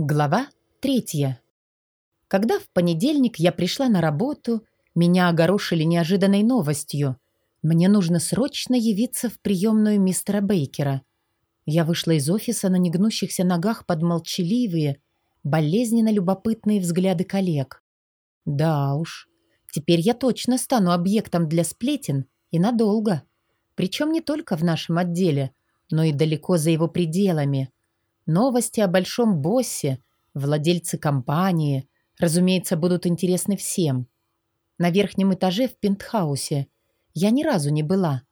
Глава третья. Когда в понедельник я пришла на работу, меня огорошили неожиданной новостью. Мне нужно срочно явиться в приемную мистера Бейкера. Я вышла из офиса на негнущихся ногах под молчаливые, болезненно любопытные взгляды коллег. Да уж, теперь я точно стану объектом для сплетен и надолго. Причем не только в нашем отделе, но и далеко за его пределами – Новости о большом боссе, владельце компании, разумеется, будут интересны всем. На верхнем этаже в пентхаусе я ни разу не была,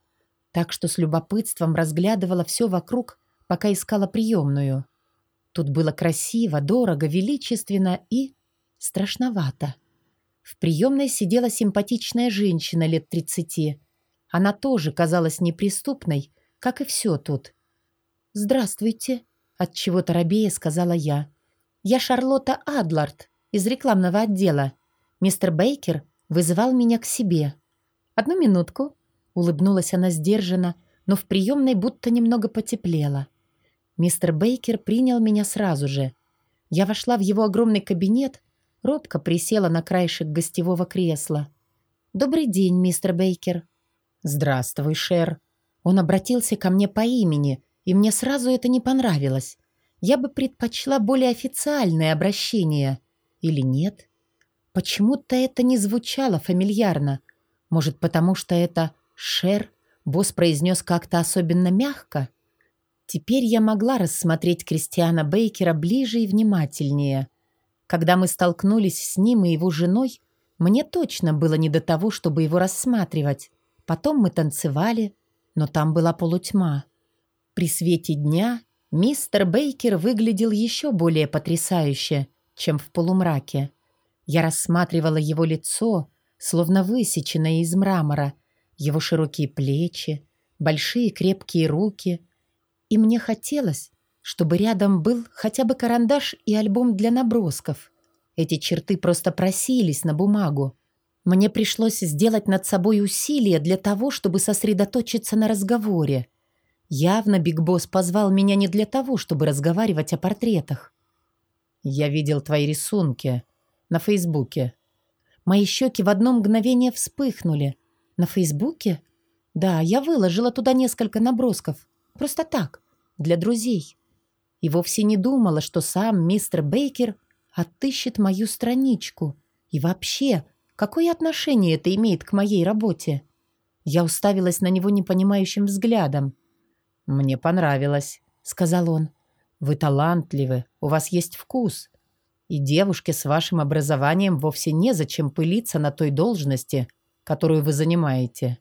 так что с любопытством разглядывала все вокруг, пока искала приемную. Тут было красиво, дорого, величественно и страшновато. В приемной сидела симпатичная женщина лет 30. Она тоже казалась неприступной, как и все тут. «Здравствуйте», от чего то робея сказала я. «Я Шарлотта Адлард из рекламного отдела. Мистер Бейкер вызывал меня к себе». «Одну минутку», — улыбнулась она сдержанно, но в приемной будто немного потеплело. Мистер Бейкер принял меня сразу же. Я вошла в его огромный кабинет, робко присела на краешек гостевого кресла. «Добрый день, мистер Бейкер». «Здравствуй, Шер». Он обратился ко мне по имени, и мне сразу это не понравилось. Я бы предпочла более официальное обращение. Или нет? Почему-то это не звучало фамильярно. Может, потому что это «шер» босс произнес как-то особенно мягко? Теперь я могла рассмотреть Кристиана Бейкера ближе и внимательнее. Когда мы столкнулись с ним и его женой, мне точно было не до того, чтобы его рассматривать. Потом мы танцевали, но там была полутьма. При свете дня мистер Бейкер выглядел еще более потрясающе, чем в полумраке. Я рассматривала его лицо, словно высеченное из мрамора, его широкие плечи, большие крепкие руки. И мне хотелось, чтобы рядом был хотя бы карандаш и альбом для набросков. Эти черты просто просились на бумагу. Мне пришлось сделать над собой усилие для того, чтобы сосредоточиться на разговоре. Явно Биг Босс позвал меня не для того, чтобы разговаривать о портретах. Я видел твои рисунки на Фейсбуке. Мои щеки в одно мгновение вспыхнули. На Фейсбуке? Да, я выложила туда несколько набросков. Просто так, для друзей. И вовсе не думала, что сам мистер Бейкер отыщет мою страничку. И вообще, какое отношение это имеет к моей работе? Я уставилась на него непонимающим взглядом. «Мне понравилось», — сказал он. «Вы талантливы, у вас есть вкус. И девушке с вашим образованием вовсе незачем пылиться на той должности, которую вы занимаете».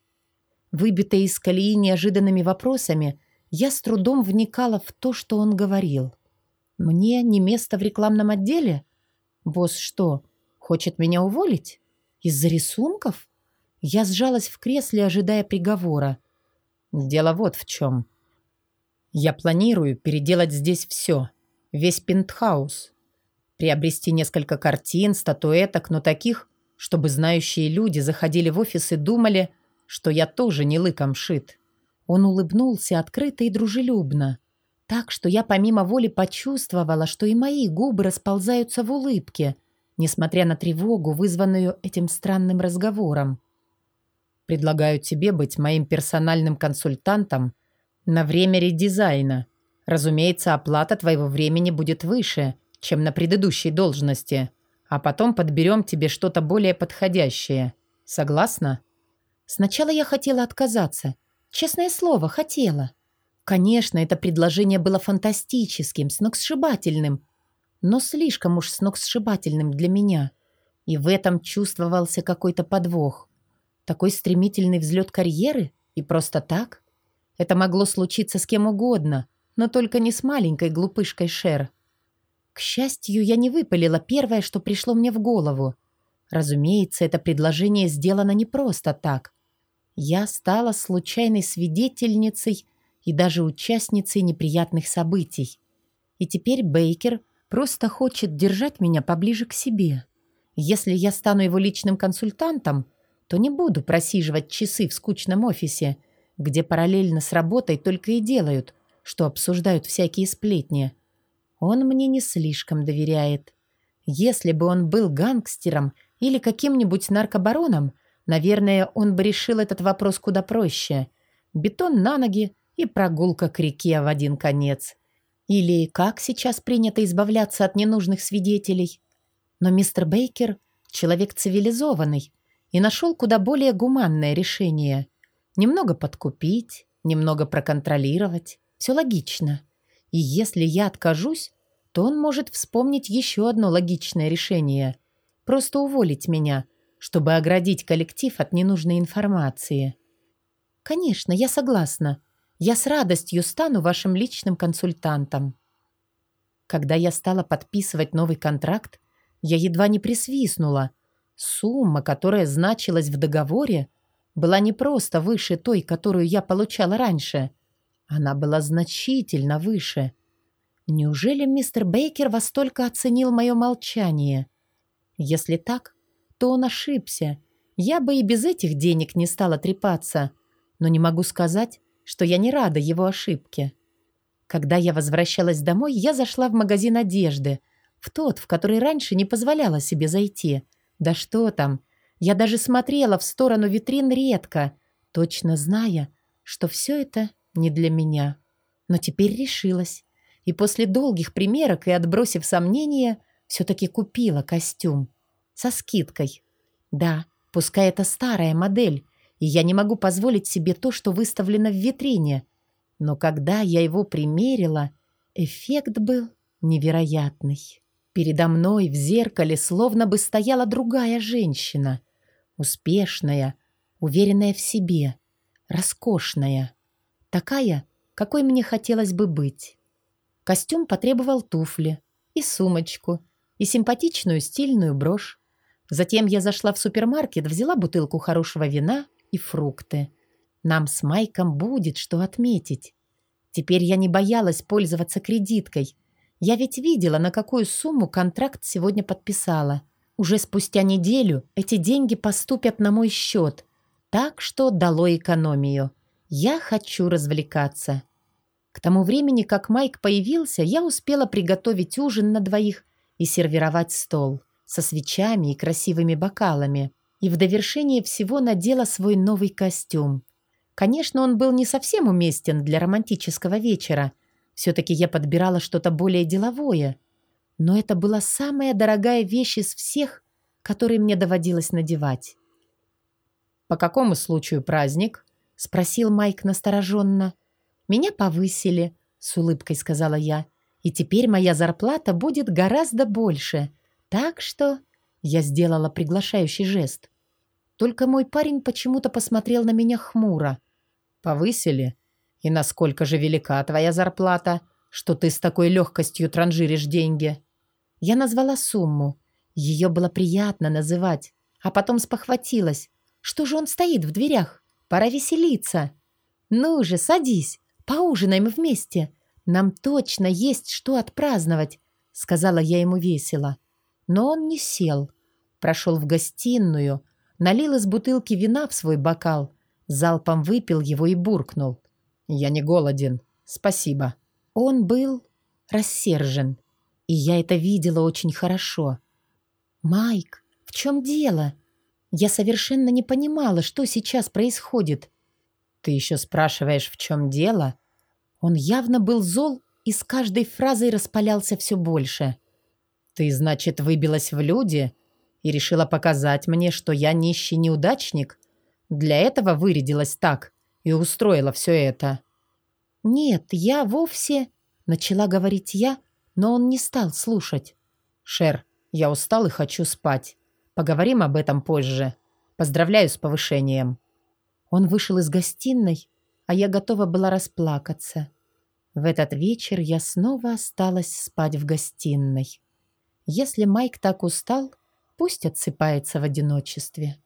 Выбитая из колеи неожиданными вопросами, я с трудом вникала в то, что он говорил. «Мне не место в рекламном отделе? Босс что, хочет меня уволить? Из-за рисунков?» Я сжалась в кресле, ожидая приговора. «Дело вот в чем», я планирую переделать здесь все, весь пентхаус. Приобрести несколько картин, статуэток, но таких, чтобы знающие люди заходили в офис и думали, что я тоже не лыком шит. Он улыбнулся открыто и дружелюбно, так что я помимо воли почувствовала, что и мои губы расползаются в улыбке, несмотря на тревогу, вызванную этим странным разговором. Предлагаю тебе быть моим персональным консультантом – на время редизайна. Разумеется, оплата твоего времени будет выше, чем на предыдущей должности. А потом подберем тебе что-то более подходящее. Согласна? Сначала я хотела отказаться. Честное слово, хотела. Конечно, это предложение было фантастическим, сногсшибательным. Но слишком уж сногсшибательным для меня. И в этом чувствовался какой-то подвох. Такой стремительный взлет карьеры? И просто так? Это могло случиться с кем угодно, но только не с маленькой глупышкой Шер. К счастью, я не выпалила первое, что пришло мне в голову. Разумеется, это предложение сделано не просто так. Я стала случайной свидетельницей и даже участницей неприятных событий. И теперь Бейкер просто хочет держать меня поближе к себе. Если я стану его личным консультантом, то не буду просиживать часы в скучном офисе – где параллельно с работой только и делают, что обсуждают всякие сплетни. Он мне не слишком доверяет. Если бы он был гангстером или каким-нибудь наркобароном, наверное, он бы решил этот вопрос куда проще. Бетон на ноги и прогулка к реке в один конец. Или как сейчас принято избавляться от ненужных свидетелей. Но мистер Бейкер — человек цивилизованный и нашел куда более гуманное решение. Немного подкупить, немного проконтролировать. Все логично. И если я откажусь, то он может вспомнить еще одно логичное решение. Просто уволить меня, чтобы оградить коллектив от ненужной информации. Конечно, я согласна. Я с радостью стану вашим личным консультантом. Когда я стала подписывать новый контракт, я едва не присвистнула. Сумма, которая значилась в договоре, была не просто выше той, которую я получала раньше. Она была значительно выше. Неужели мистер Бейкер вас столько оценил мое молчание? Если так, то он ошибся. Я бы и без этих денег не стала трепаться. Но не могу сказать, что я не рада его ошибке. Когда я возвращалась домой, я зашла в магазин одежды, в тот, в который раньше не позволяла себе зайти. Да что там, я даже смотрела в сторону витрин редко, точно зная, что все это не для меня. Но теперь решилась. И после долгих примерок и отбросив сомнения, все-таки купила костюм. Со скидкой. Да, пускай это старая модель, и я не могу позволить себе то, что выставлено в витрине. Но когда я его примерила, эффект был невероятный. Передо мной в зеркале словно бы стояла другая женщина. Успешная, уверенная в себе, роскошная. Такая, какой мне хотелось бы быть. Костюм потребовал туфли, и сумочку, и симпатичную стильную брошь. Затем я зашла в супермаркет, взяла бутылку хорошего вина и фрукты. Нам с Майком будет что отметить. Теперь я не боялась пользоваться кредиткой. Я ведь видела, на какую сумму контракт сегодня подписала. Уже спустя неделю эти деньги поступят на мой счет. Так что дало экономию. Я хочу развлекаться. К тому времени, как Майк появился, я успела приготовить ужин на двоих и сервировать стол со свечами и красивыми бокалами и в довершение всего надела свой новый костюм. Конечно, он был не совсем уместен для романтического вечера. Все-таки я подбирала что-то более деловое. Но это была самая дорогая вещь из всех, которые мне доводилось надевать. «По какому случаю праздник?» — спросил Майк настороженно. «Меня повысили», — с улыбкой сказала я. «И теперь моя зарплата будет гораздо больше. Так что...» Я сделала приглашающий жест. Только мой парень почему-то посмотрел на меня хмуро. «Повысили? И насколько же велика твоя зарплата, что ты с такой легкостью транжиришь деньги?» Я назвала сумму. Ее было приятно называть, а потом спохватилась. Что же он стоит в дверях? Пора веселиться. «Ну же, садись, поужинаем вместе. Нам точно есть что отпраздновать», — сказала я ему весело. Но он не сел. Прошел в гостиную, налил из бутылки вина в свой бокал, залпом выпил его и буркнул. «Я не голоден. Спасибо». Он был рассержен, и я это видела очень хорошо. «Майк, в чем дело?» Я совершенно не понимала, что сейчас происходит. «Ты еще спрашиваешь, в чем дело?» Он явно был зол и с каждой фразой распалялся все больше. «Ты, значит, выбилась в люди и решила показать мне, что я нищий неудачник? Для этого вырядилась так и устроила все это?» «Нет, я вовсе...» — начала говорить я, но он не стал слушать. «Шер, я устал и хочу спать. Поговорим об этом позже. Поздравляю с повышением». Он вышел из гостиной, а я готова была расплакаться. В этот вечер я снова осталась спать в гостиной. Если Майк так устал, пусть отсыпается в одиночестве.